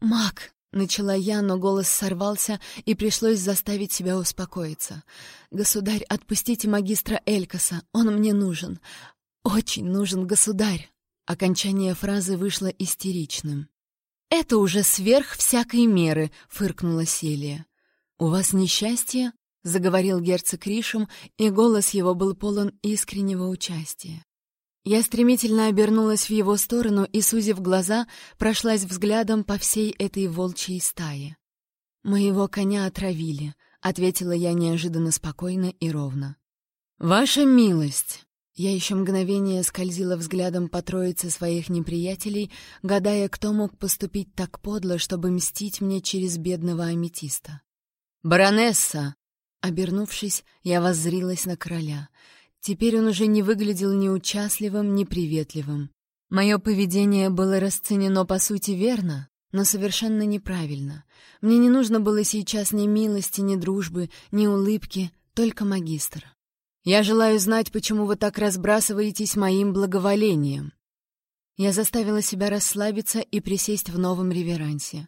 «Мак!» — начала я, но голос сорвался, и пришлось заставить себя успокоиться. «Государь, отпустите магистра Элькаса. Он мне нужен. Очень нужен, государь!» Окончание фразы вышло истеричным. «Это уже сверх всякой меры», — фыркнула Селия. «У вас несчастье?» — заговорил герцог Ришем, и голос его был полон искреннего участия. Я стремительно обернулась в его сторону и, сузив глаза, прошлась взглядом по всей этой волчьей стае. «Моего коня отравили», — ответила я неожиданно спокойно и ровно. «Ваша милость!» Я еще мгновение скользила взглядом по троице своих неприятелей, гадая, кто мог поступить так подло, чтобы мстить мне через бедного аметиста. «Баронесса!» Обернувшись, я воззрилась на короля — Теперь он уже не выглядел ни участливым, ни приветливым. Мое поведение было расценено по сути верно, но совершенно неправильно. Мне не нужно было сейчас ни милости, ни дружбы, ни улыбки, только магистр. Я желаю знать, почему вы так разбрасываетесь моим благоволением. Я заставила себя расслабиться и присесть в новом реверансе.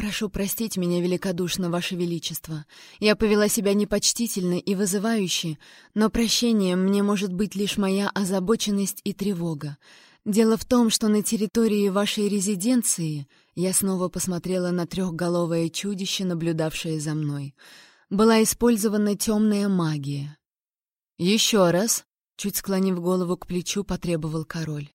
«Прошу простить меня великодушно, Ваше Величество. Я повела себя непочтительно и вызывающе, но прощением мне может быть лишь моя озабоченность и тревога. Дело в том, что на территории вашей резиденции я снова посмотрела на трехголовое чудище, наблюдавшее за мной. Была использована темная магия. «Еще раз», — чуть склонив голову к плечу, потребовал король.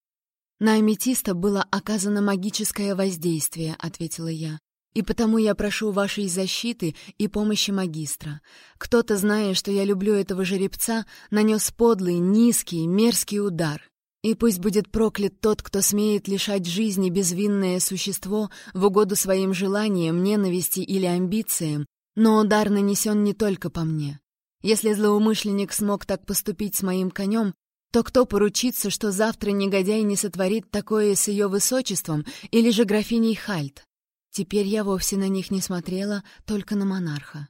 «На аметиста было оказано магическое воздействие», — ответила я и потому я прошу вашей защиты и помощи магистра. Кто-то, зная, что я люблю этого жеребца, нанес подлый, низкий, мерзкий удар. И пусть будет проклят тот, кто смеет лишать жизни безвинное существо в угоду своим желаниям, ненависти или амбициям, но удар нанесен не только по мне. Если злоумышленник смог так поступить с моим конем, то кто поручится, что завтра негодяй не сотворит такое с ее высочеством или же графиней Хальт? Теперь я вовсе на них не смотрела, только на монарха.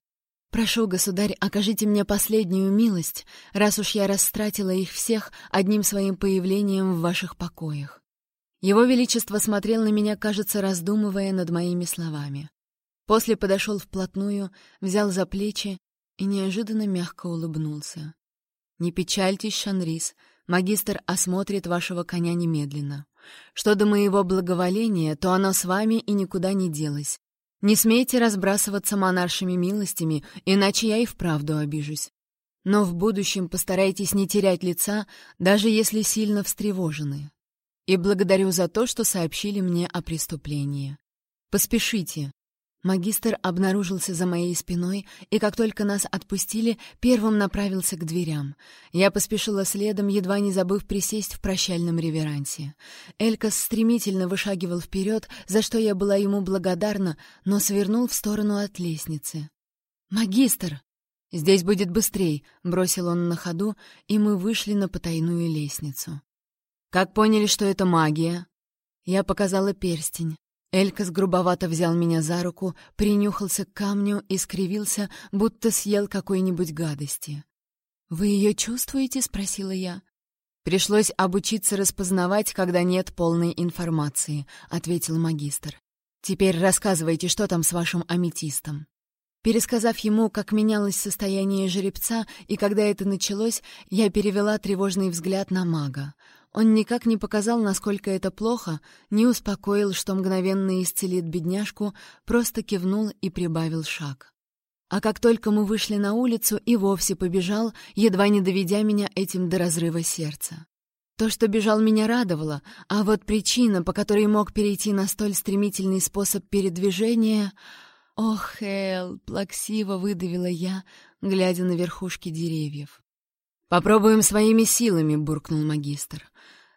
Прошу, государь, окажите мне последнюю милость, раз уж я растратила их всех одним своим появлением в ваших покоях. Его Величество смотрел на меня, кажется, раздумывая над моими словами. После подошел вплотную, взял за плечи и неожиданно мягко улыбнулся. «Не печальтесь, Шанрис, магистр осмотрит вашего коня немедленно. Что до моего благоволения, то оно с вами и никуда не делось. Не смейте разбрасываться монаршими милостями, иначе я и вправду обижусь. Но в будущем постарайтесь не терять лица, даже если сильно встревожены. И благодарю за то, что сообщили мне о преступлении. Поспешите, Магистр обнаружился за моей спиной, и как только нас отпустили, первым направился к дверям. Я поспешила следом, едва не забыв присесть в прощальном реверансе. Элькас стремительно вышагивал вперед, за что я была ему благодарна, но свернул в сторону от лестницы. «Магистр!» «Здесь будет быстрей», — бросил он на ходу, и мы вышли на потайную лестницу. «Как поняли, что это магия?» Я показала перстень. Элькас грубовато взял меня за руку, принюхался к камню и скривился, будто съел какой-нибудь гадости. «Вы ее чувствуете?» — спросила я. «Пришлось обучиться распознавать, когда нет полной информации», — ответил магистр. «Теперь рассказывайте, что там с вашим аметистом». Пересказав ему, как менялось состояние жеребца, и когда это началось, я перевела тревожный взгляд на мага. Он никак не показал, насколько это плохо, не успокоил, что мгновенно исцелит бедняжку, просто кивнул и прибавил шаг. А как только мы вышли на улицу, и вовсе побежал, едва не доведя меня этим до разрыва сердца. То, что бежал, меня радовало, а вот причина, по которой мог перейти на столь стремительный способ передвижения... «Ох, Эл!» — плаксиво выдавила я, глядя на верхушки деревьев. «Попробуем своими силами», — буркнул магистр.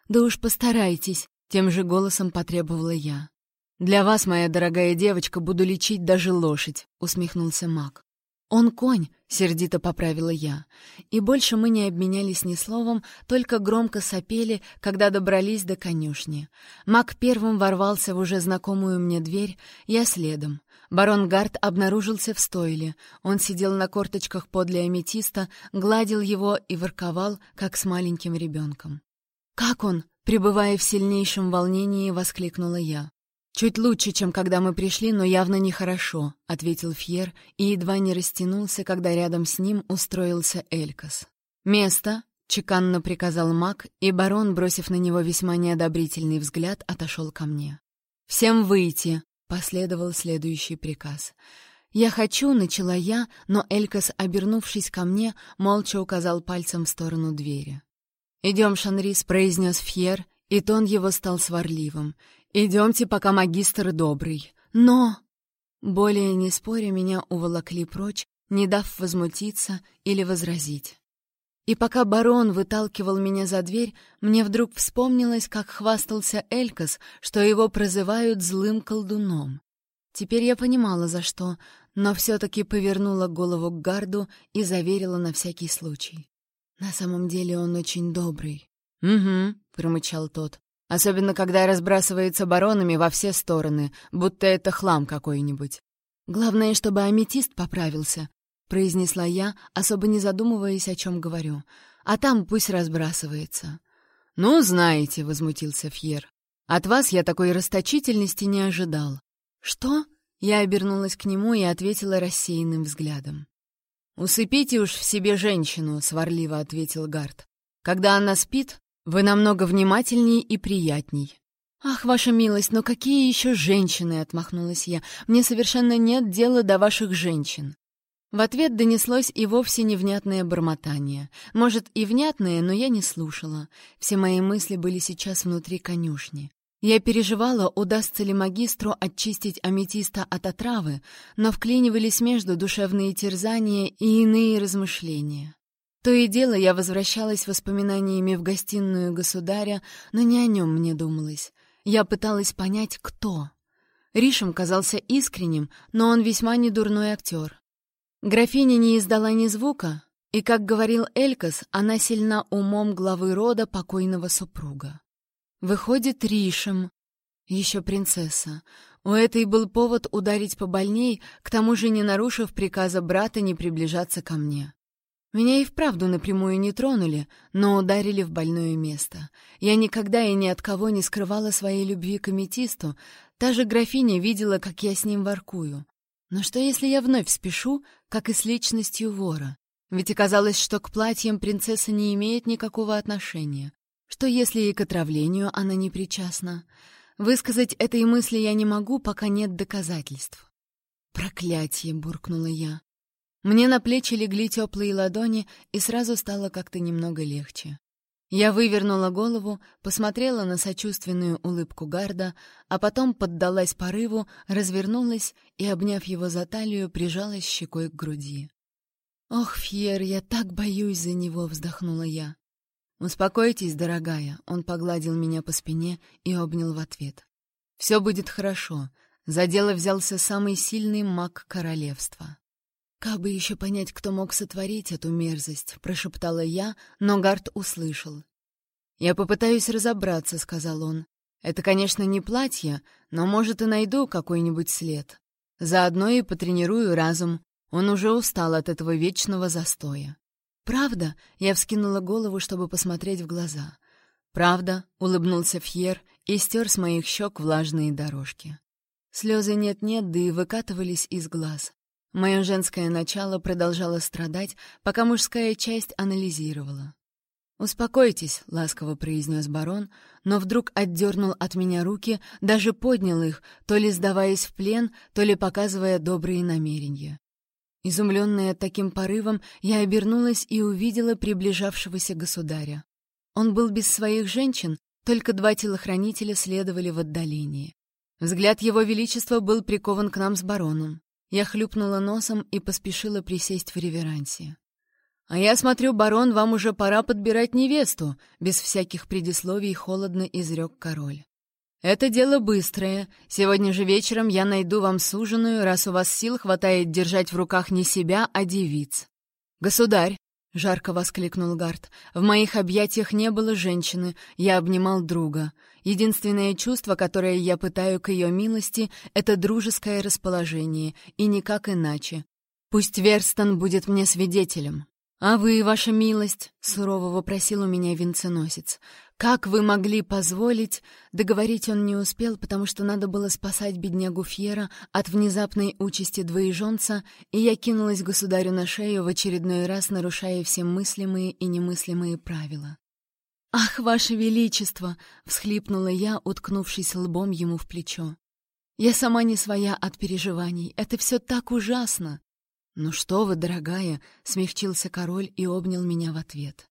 «Да уж постарайтесь», — тем же голосом потребовала я. «Для вас, моя дорогая девочка, буду лечить даже лошадь», — усмехнулся маг. «Он конь», — сердито поправила я. И больше мы не обменялись ни словом, только громко сопели, когда добрались до конюшни. Маг первым ворвался в уже знакомую мне дверь, я следом. Барон Гард обнаружился в стойле. Он сидел на корточках подле аметиста, гладил его и ворковал, как с маленьким ребенком. «Как он?» — пребывая в сильнейшем волнении, воскликнула я. «Чуть лучше, чем когда мы пришли, но явно нехорошо», — ответил Фьер и едва не растянулся, когда рядом с ним устроился Элькас. «Место!» — чеканно приказал маг, и барон, бросив на него весьма неодобрительный взгляд, отошел ко мне. «Всем выйти!» — последовал следующий приказ. «Я хочу», — начала я, но Элькас, обернувшись ко мне, молча указал пальцем в сторону двери. «Идем, Шанрис», — произнес Фьер, и тон его стал сварливым. «Идемте, пока магистр добрый. Но...» Более не споря, меня уволокли прочь, не дав возмутиться или возразить. И пока барон выталкивал меня за дверь, мне вдруг вспомнилось, как хвастался Элькас, что его прозывают злым колдуном. Теперь я понимала, за что, но все-таки повернула голову к гарду и заверила на всякий случай. «На самом деле он очень добрый». «Угу», — промычал тот. «Особенно, когда разбрасывается баронами во все стороны, будто это хлам какой-нибудь». «Главное, чтобы аметист поправился», — произнесла я, особо не задумываясь, о чем говорю. «А там пусть разбрасывается». «Ну, знаете», — возмутился Фьер. «От вас я такой расточительности не ожидал». «Что?» — я обернулась к нему и ответила рассеянным взглядом. «Усыпите уж в себе женщину», — сварливо ответил Гард. «Когда она спит, вы намного внимательней и приятней». «Ах, ваша милость, но какие еще женщины?» — отмахнулась я. «Мне совершенно нет дела до ваших женщин». В ответ донеслось и вовсе невнятное бормотание. Может, и внятное, но я не слушала. Все мои мысли были сейчас внутри конюшни. Я переживала, удастся ли магистру очистить аметиста от отравы, но вклинивались между душевные терзания и иные размышления. То и дело я возвращалась воспоминаниями в гостиную государя, но не о нем мне думалось. Я пыталась понять, кто. Ришем казался искренним, но он весьма недурной актер. Графиня не издала ни звука, и, как говорил Элькас, она сильна умом главы рода покойного супруга. Выходит, Ришем. Еще принцесса. У этой был повод ударить побольней, к тому же не нарушив приказа брата не приближаться ко мне. Меня и вправду напрямую не тронули, но ударили в больное место. Я никогда и ни от кого не скрывала своей любви к аметисту, та же графиня видела, как я с ним воркую. Но что, если я вновь спешу, как и с личностью вора? Ведь оказалось, что к платьям принцесса не имеет никакого отношения. Что если и к отравлению она не причастна? Высказать этой мысли я не могу, пока нет доказательств. «Проклятие!» — буркнула я. Мне на плечи легли теплые ладони, и сразу стало как-то немного легче. Я вывернула голову, посмотрела на сочувственную улыбку Гарда, а потом поддалась порыву, развернулась и, обняв его за талию, прижалась щекой к груди. «Ох, Фьер, я так боюсь за него!» — вздохнула я. «Успокойтесь, дорогая», — он погладил меня по спине и обнял в ответ. «Все будет хорошо. За дело взялся самый сильный маг королевства». «Как бы еще понять, кто мог сотворить эту мерзость?» — прошептала я, но Гард услышал. «Я попытаюсь разобраться», — сказал он. «Это, конечно, не платье, но, может, и найду какой-нибудь след. Заодно и потренирую разум. Он уже устал от этого вечного застоя». «Правда?» — я вскинула голову, чтобы посмотреть в глаза. «Правда?» — улыбнулся Фьер и стер с моих щек влажные дорожки. Слезы нет-нет, да и выкатывались из глаз. Мое женское начало продолжало страдать, пока мужская часть анализировала. «Успокойтесь», — ласково произнес барон, но вдруг отдернул от меня руки, даже поднял их, то ли сдаваясь в плен, то ли показывая добрые намерения. Изумленная таким порывом, я обернулась и увидела приближавшегося государя. Он был без своих женщин, только два телохранителя следовали в отдалении. Взгляд его величества был прикован к нам с бароном. Я хлюпнула носом и поспешила присесть в реверансе. «А я смотрю, барон, вам уже пора подбирать невесту», — без всяких предисловий холодно изрек король. «Это дело быстрое. Сегодня же вечером я найду вам суженую, раз у вас сил хватает держать в руках не себя, а девиц». «Государь!» — жарко воскликнул Гард. «В моих объятиях не было женщины, я обнимал друга. Единственное чувство, которое я пытаю к ее милости, — это дружеское расположение, и никак иначе. Пусть Верстон будет мне свидетелем». «А вы, ваша милость?» — сурово вопросил у меня венценосец. «Как вы могли позволить...» Договорить он не успел, потому что надо было спасать беднягу Фьера от внезапной участи двоеженца, и я кинулась государю на шею в очередной раз, нарушая все мыслимые и немыслимые правила. «Ах, ваше величество!» — всхлипнула я, уткнувшись лбом ему в плечо. «Я сама не своя от переживаний. Это все так ужасно!» «Ну что вы, дорогая!» — смягчился король и обнял меня в ответ.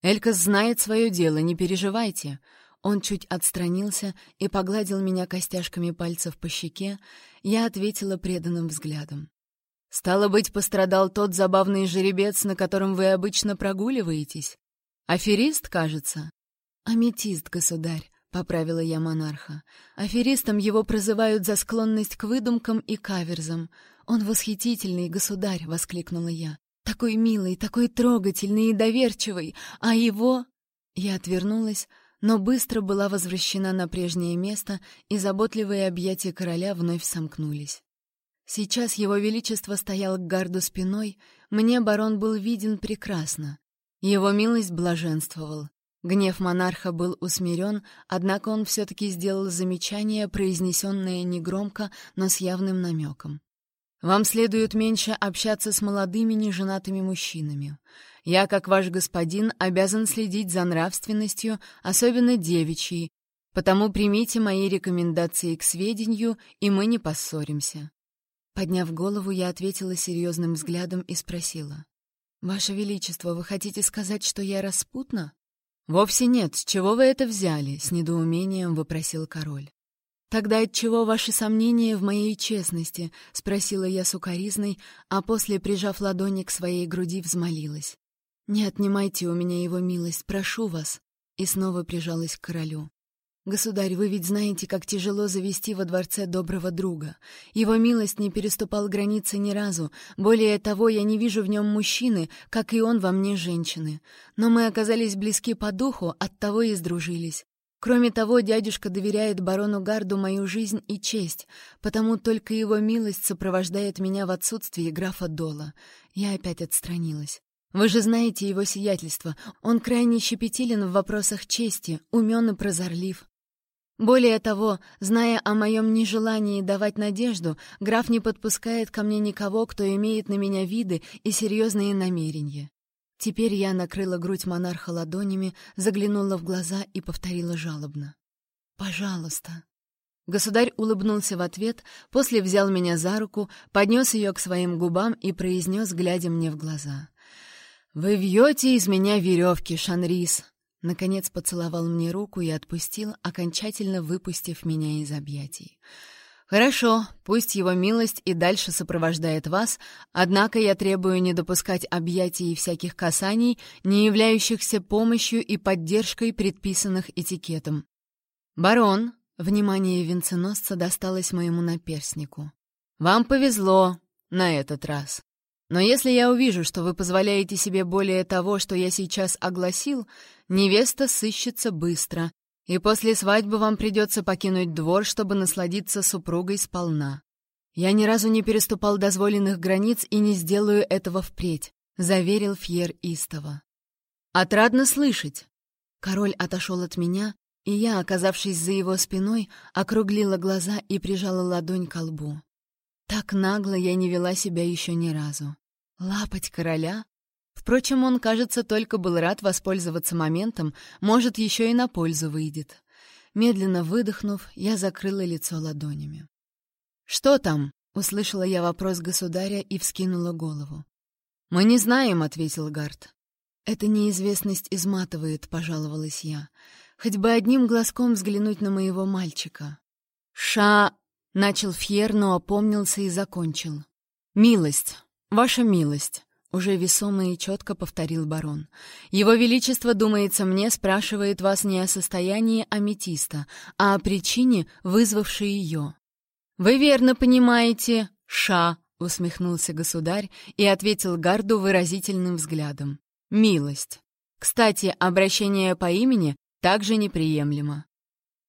Элькас знает свое дело, не переживайте. Он чуть отстранился и погладил меня костяшками пальцев по щеке, я ответила преданным взглядом. «Стало быть, пострадал тот забавный жеребец, на котором вы обычно прогуливаетесь? Аферист, кажется?» «Аметист, государь», — поправила я монарха. «Аферистом его прозывают за склонность к выдумкам и каверзам. Он восхитительный, государь!» — воскликнула я. Такой милый, такой трогательный и доверчивый, а его... Я отвернулась, но быстро была возвращена на прежнее место, и заботливые объятия короля вновь сомкнулись. Сейчас его величество стоял к гарду спиной, мне барон был виден прекрасно. Его милость блаженствовал. Гнев монарха был усмирен, однако он все-таки сделал замечание, произнесенное негромко, но с явным намеком. Вам следует меньше общаться с молодыми неженатыми мужчинами. Я, как ваш господин, обязан следить за нравственностью, особенно девичьей, потому примите мои рекомендации к сведению, и мы не поссоримся». Подняв голову, я ответила серьезным взглядом и спросила. «Ваше Величество, вы хотите сказать, что я распутна?» «Вовсе нет. С чего вы это взяли?» — с недоумением вопросил король. «Тогда отчего ваши сомнения в моей честности?» — спросила я сукоризной, а после, прижав ладони к своей груди, взмолилась. «Не отнимайте у меня его милость, прошу вас!» И снова прижалась к королю. «Государь, вы ведь знаете, как тяжело завести во дворце доброго друга. Его милость не переступал границы ни разу. Более того, я не вижу в нем мужчины, как и он во мне женщины. Но мы оказались близки по духу, оттого и сдружились. Кроме того, дядюшка доверяет барону Гарду мою жизнь и честь, потому только его милость сопровождает меня в отсутствии графа Дола. Я опять отстранилась. Вы же знаете его сиятельство. Он крайне щепетилен в вопросах чести, умен и прозорлив. Более того, зная о моем нежелании давать надежду, граф не подпускает ко мне никого, кто имеет на меня виды и серьезные намерения. Теперь я накрыла грудь монарха ладонями, заглянула в глаза и повторила жалобно. «Пожалуйста». Государь улыбнулся в ответ, после взял меня за руку, поднес ее к своим губам и произнес, глядя мне в глаза. «Вы вьете из меня веревки, Шанрис!» Наконец поцеловал мне руку и отпустил, окончательно выпустив меня из объятий. «Хорошо, пусть его милость и дальше сопровождает вас, однако я требую не допускать объятий и всяких касаний, не являющихся помощью и поддержкой предписанных этикетом. Барон, внимание венценосца досталось моему наперснику. Вам повезло на этот раз. Но если я увижу, что вы позволяете себе более того, что я сейчас огласил, невеста сыщется быстро, и после свадьбы вам придется покинуть двор, чтобы насладиться супругой сполна. Я ни разу не переступал дозволенных границ и не сделаю этого впредь», — заверил Фьер истово. «Отрадно слышать». Король отошел от меня, и я, оказавшись за его спиной, округлила глаза и прижала ладонь к лбу. Так нагло я не вела себя еще ни разу. Лапать короля? Впрочем, он, кажется, только был рад воспользоваться моментом, может, еще и на пользу выйдет. Медленно выдохнув, я закрыла лицо ладонями. «Что там?» — услышала я вопрос государя и вскинула голову. «Мы не знаем», — ответил Гард. «Эта неизвестность изматывает», — пожаловалась я. «Хоть бы одним глазком взглянуть на моего мальчика». «Ша...» — начал Фьер, но опомнился и закончил. «Милость, ваша милость». Уже весомо и четко повторил барон. «Его Величество, думается мне, спрашивает вас не о состоянии аметиста, а о причине, вызвавшей ее». «Вы верно понимаете, ша», — усмехнулся государь и ответил Гарду выразительным взглядом. «Милость. Кстати, обращение по имени также неприемлемо».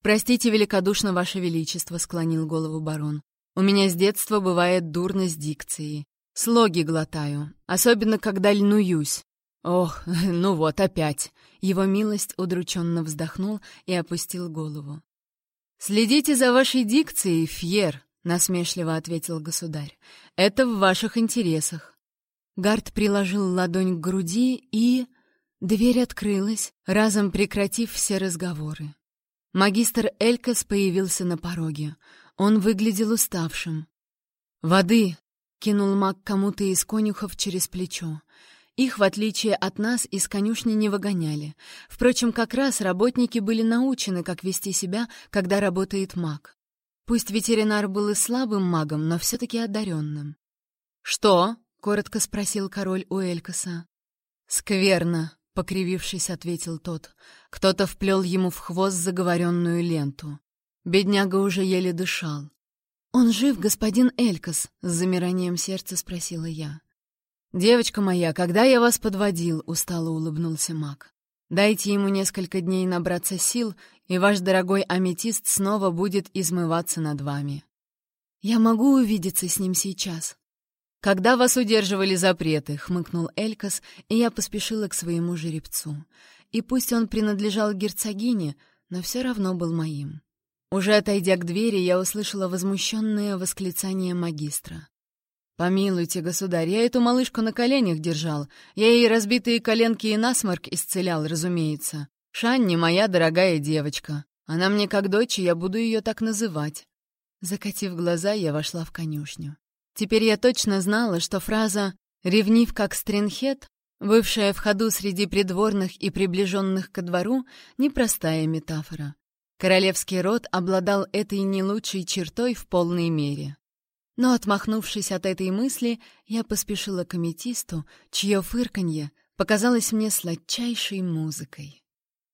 «Простите великодушно, Ваше Величество», — склонил голову барон. «У меня с детства бывает дурно с дикцией. Слоги глотаю, особенно когда льнуюсь. Ох, ну вот опять. Его милость удрученно вздохнул и опустил голову. «Следите за вашей дикцией, Фьер», — насмешливо ответил государь. «Это в ваших интересах». Гард приложил ладонь к груди и... Дверь открылась, разом прекратив все разговоры. Магистр Элькас появился на пороге. Он выглядел уставшим. «Воды!» Кинул маг кому-то из конюхов через плечо. Их, в отличие от нас, из конюшни не выгоняли. Впрочем, как раз работники были научены, как вести себя, когда работает маг. Пусть ветеринар был и слабым магом, но все-таки одаренным. «Что?» — коротко спросил король у Элькаса. «Скверно», — покривившись, ответил тот. Кто-то вплел ему в хвост заговоренную ленту. Бедняга уже еле дышал. «Он жив, господин Элькас?» — с замиранием сердца спросила я. «Девочка моя, когда я вас подводил?» — устало улыбнулся маг. «Дайте ему несколько дней набраться сил, и ваш дорогой аметист снова будет измываться над вами». «Я могу увидеться с ним сейчас?» «Когда вас удерживали запреты?» — хмыкнул Элькас, и я поспешила к своему жеребцу. И пусть он принадлежал герцогине, но все равно был моим. Уже отойдя к двери, я услышала возмущенное восклицание магистра. «Помилуйте, государь, я эту малышку на коленях держал. Я ей разбитые коленки и насморк исцелял, разумеется. Шанни — моя дорогая девочка. Она мне как дочь, и я буду ее так называть». Закатив глаза, я вошла в конюшню. Теперь я точно знала, что фраза «ревнив как стринхет» Бывшая в ходу среди придворных и приближенных ко двору — непростая метафора. Королевский род обладал этой не лучшей чертой в полной мере. Но, отмахнувшись от этой мысли, я поспешила к аметисту, чье фырканье показалось мне сладчайшей музыкой.